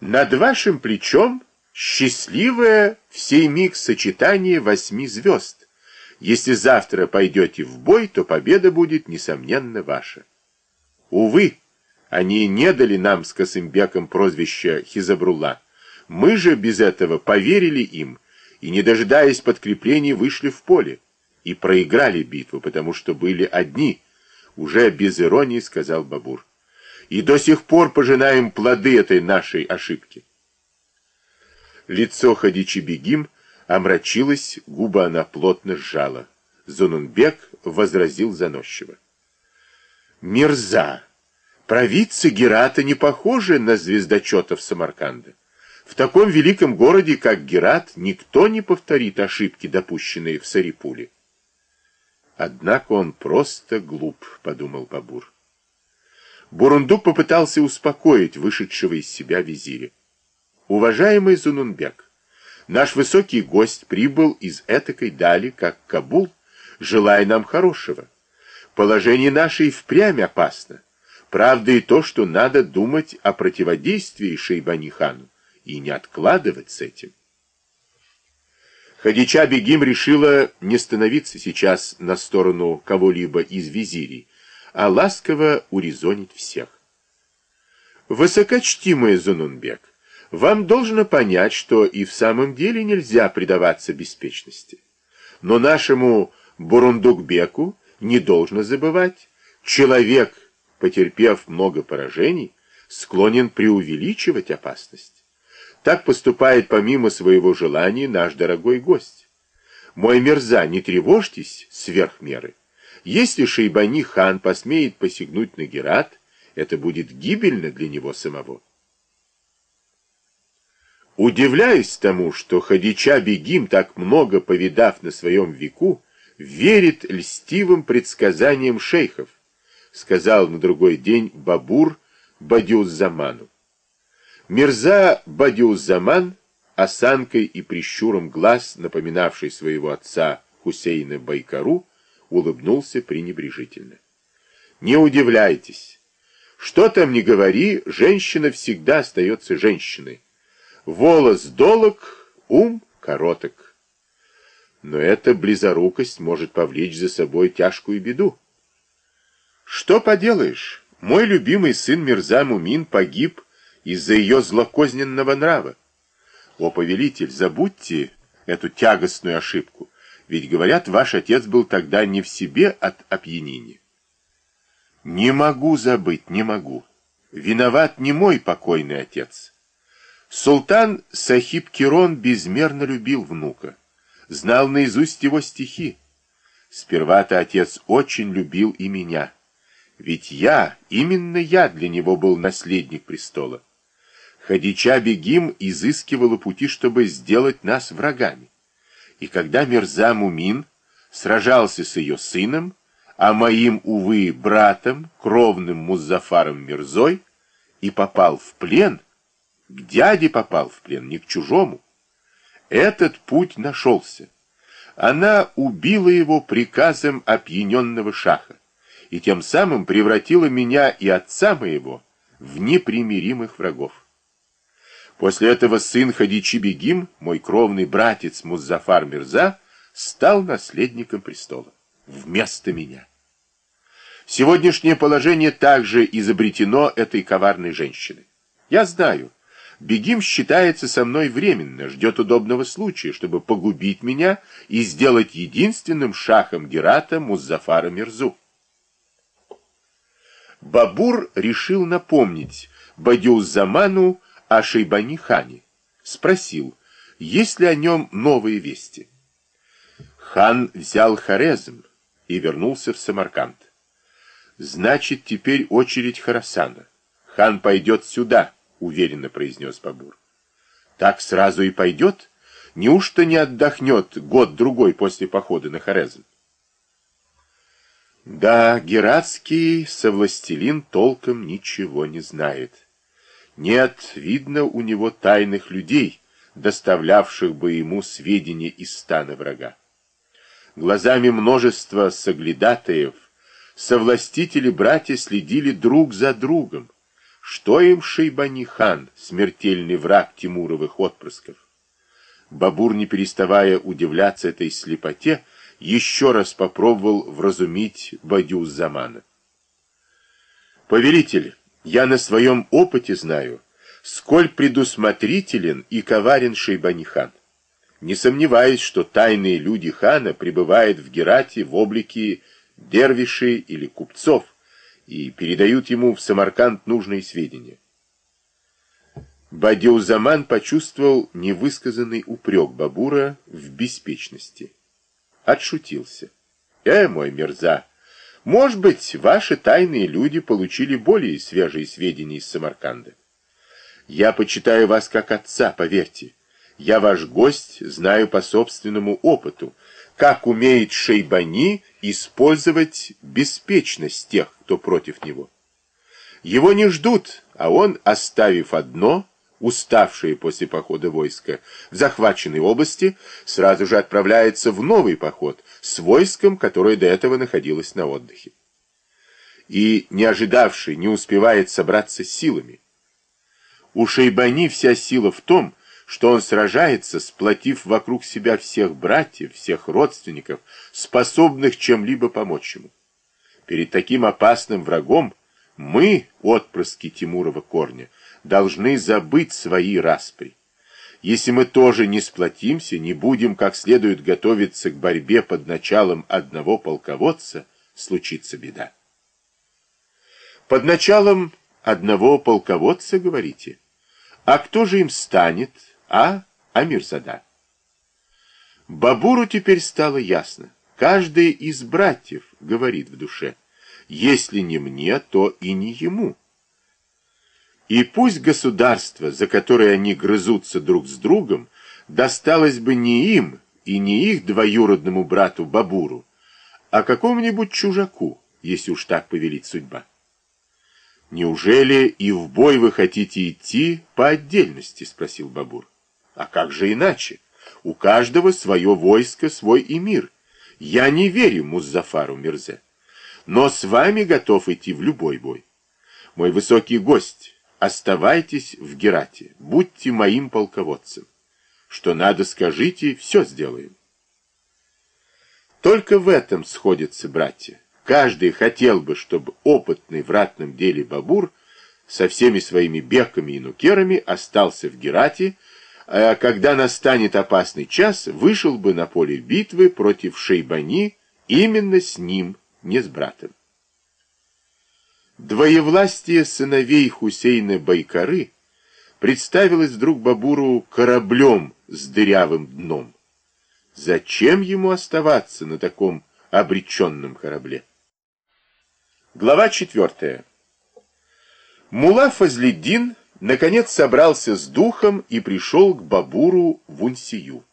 Над вашим плечом счастливое в сей миг сочетание восьми звезд. Если завтра пойдете в бой, то победа будет, несомненно, ваша. Увы, они не дали нам с Косымбеком прозвища Хизабрула. Мы же без этого поверили им и, не дожидаясь подкреплений, вышли в поле и проиграли битву, потому что были одни, уже без иронии сказал Бабур. И до сих пор пожинаем плоды этой нашей ошибки. Лицо Хадичи Бегим омрачилось, губы она плотно сжала. Зунунбек возразил заносчиво. Мирза! Провидцы Герата не похожи на звездочетов Самарканда. В таком великом городе, как Герат, никто не повторит ошибки, допущенные в Сарипуле. Однако он просто глуп, подумал Бабур. Бурундук попытался успокоить вышедшего из себя визиря. Уважаемый Зунунбек, наш высокий гость прибыл из этакой дали, как Кабул, желая нам хорошего. Положение наше и впрямь опасно. Правда и то, что надо думать о противодействии Шейбани-хану и не откладывать с этим. Хадича Бегим решила не становиться сейчас на сторону кого-либо из визирей, а ласково урезонить всех. Высокочтимый Зунунбек, вам должно понять, что и в самом деле нельзя предаваться беспечности. Но нашему Бурундукбеку не должно забывать, человек, потерпев много поражений, склонен преувеличивать опасность. Так поступает помимо своего желания наш дорогой гость. Мой мерза, не тревожьтесь сверх меры. Если Шейбани хан посмеет посягнуть на Герат, это будет гибельно для него самого. Удивляюсь тому, что Хадича Бегим, так много повидав на своем веку, верит льстивым предсказаниям шейхов, сказал на другой день Бабур Бадиуззаману. Мирза Бадиуззаман, осанкой и прищуром глаз, напоминавший своего отца Хусейна Байкару, улыбнулся пренебрежительно. Не удивляйтесь. Что там ни говори, женщина всегда остается женщиной. Волос долог, ум короток. Но эта близорукость может повлечь за собой тяжкую беду. Что поделаешь, мой любимый сын Мирза Мумин погиб из-за ее злокозненного нрава. О, повелитель, забудьте эту тягостную ошибку, ведь, говорят, ваш отец был тогда не в себе от опьянения. Не могу забыть, не могу. Виноват не мой покойный отец. Султан Сахиб Кирон безмерно любил внука, знал наизусть его стихи. Сперва-то отец очень любил и меня, ведь я, именно я для него был наследник престола. Хадича Бегим изыскивала пути, чтобы сделать нас врагами. И когда Мирза Мумин сражался с ее сыном, а моим, увы, братом, кровным Музафаром Мирзой, и попал в плен, к дяде попал в плен, не к чужому, этот путь нашелся. Она убила его приказом опьяненного шаха и тем самым превратила меня и отца моего в непримиримых врагов. После этого сын Хадичи Бегим, мой кровный братец Музафар Мирза, стал наследником престола. Вместо меня. Сегодняшнее положение также изобретено этой коварной женщиной. Я знаю, Бегим считается со мной временно, ждет удобного случая, чтобы погубить меня и сделать единственным шахом Герата Музафара Мирзу. Бабур решил напомнить Бадюззаману о Шейбани-хане. Спросил, есть ли о нем новые вести. Хан взял Хорезм и вернулся в Самарканд. Значит, теперь очередь Харасана. Хан пойдет сюда, уверенно произнес Бабур. Так сразу и пойдет? Неужто не отдохнет год-другой после похода на Хорезм? Да, Гератский совластелин толком ничего не знает. Нет, видно у него тайных людей, доставлявших бы ему сведения из стана врага. Глазами множества соглядатаев совластители-братья следили друг за другом, что им Шейбани-хан, смертельный враг Тимуровых отпрысков? Бабур, не переставая удивляться этой слепоте, еще раз попробовал вразумить Бадюз-Замана. «Повелитель, я на своем опыте знаю, сколь предусмотрителен и коварен Шейбани-хан. Не сомневаюсь, что тайные люди хана пребывают в Герате в облике дервишей или купцов и передают ему в Самарканд нужные сведения. Бадиузаман почувствовал невысказанный упрек Бабура в беспечности. Отшутился. «Э, мой мерза, может быть, ваши тайные люди получили более свежие сведения из Самарканда. Я почитаю вас как отца, поверьте. Я ваш гость, знаю по собственному опыту, как умеет Шейбани использовать беспечность тех, кто против него. Его не ждут, а он, оставив одно, уставшее после похода войска в захваченной области, сразу же отправляется в новый поход с войском, которое до этого находилось на отдыхе. И, не ожидавший, не успевает собраться силами. У Шейбани вся сила в том, что он сражается, сплотив вокруг себя всех братьев, всех родственников, способных чем-либо помочь ему. Перед таким опасным врагом мы, отпрыски Тимурова корня, должны забыть свои распри. Если мы тоже не сплотимся, не будем как следует готовиться к борьбе под началом одного полководца, случится беда. Под началом одного полководца, говорите? А кто же им станет? а Амирзада. Бабуру теперь стало ясно. Каждый из братьев говорит в душе, если не мне, то и не ему. И пусть государство, за которое они грызутся друг с другом, досталось бы не им и не их двоюродному брату Бабуру, а какому-нибудь чужаку, если уж так повелит судьба. «Неужели и в бой вы хотите идти по отдельности?» — спросил Бабур. А как же иначе? У каждого свое войско, свой и. Я не верю Муззафару Мирзе, но с вами готов идти в любой бой. Мой высокий гость, оставайтесь в Герате, будьте моим полководцем. Что надо, скажите, все сделаем. Только в этом сходятся братья. Каждый хотел бы, чтобы опытный в ратном деле Бабур со всеми своими беками и нукерами остался в Герате, а когда настанет опасный час, вышел бы на поле битвы против Шейбани именно с ним, не с братом. Двоевластие сыновей Хусейна Байкары представилось вдруг Бабуру кораблем с дырявым дном. Зачем ему оставаться на таком обреченном корабле? Глава четвертая. Мула Фазледдин наконец собрался с духом и пришел к Бабуру в Унсию.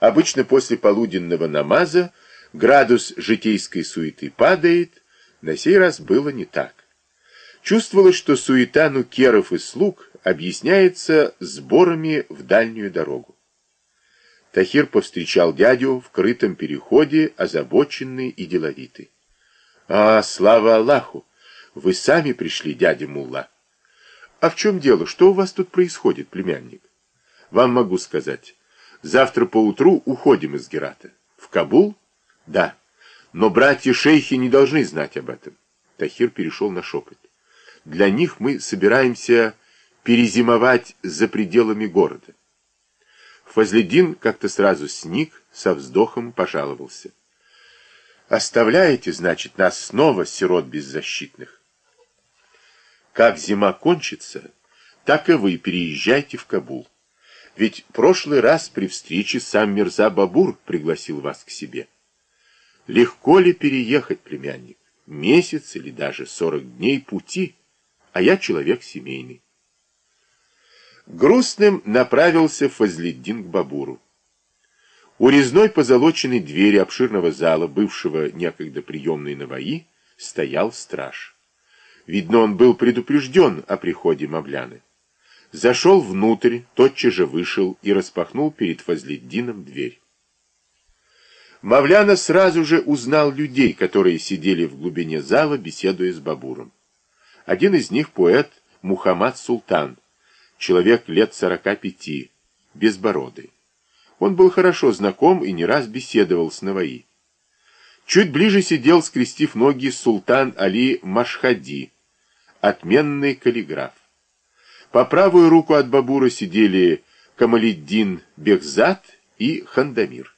Обычно после полуденного намаза градус житейской суеты падает, на сей раз было не так. Чувствовалось, что суета нукеров и слуг объясняется сборами в дальнюю дорогу. Тахир повстречал дядю в крытом переходе, озабоченный и деловитый. «А, слава Аллаху! Вы сами пришли, дядя Мулла!» А в чем дело? Что у вас тут происходит, племянник? Вам могу сказать. Завтра поутру уходим из Герата. В Кабул? Да. Но братья-шейхи не должны знать об этом. Тахир перешел на шепот. Для них мы собираемся перезимовать за пределами города. Фазледин как-то сразу сник, со вздохом пожаловался. Оставляете, значит, нас снова, сирот беззащитных? Как зима кончится, так и вы переезжайте в Кабул. Ведь прошлый раз при встрече сам Мирза Бабур пригласил вас к себе. Легко ли переехать, племянник? Месяц или даже сорок дней пути, а я человек семейный. Грустным направился Фазледдин к Бабуру. У резной позолоченной двери обширного зала, бывшего некогда приемной Наваи, стоял страж. Видно, он был предупрежден о приходе Мавляны. Зашел внутрь, тотчас же вышел и распахнул перед Фазледдином дверь. Мавляна сразу же узнал людей, которые сидели в глубине зала, беседуя с Бабуром. Один из них, поэт Мухаммад Султан, человек лет 45, безбородый. Он был хорошо знаком и не раз беседовал с Наваи. Чуть ближе сидел, скрестив ноги, султан Али Машхади, отменный каллиграф. По правую руку от Бабура сидели Камалиддин Бехзад и Хандамир.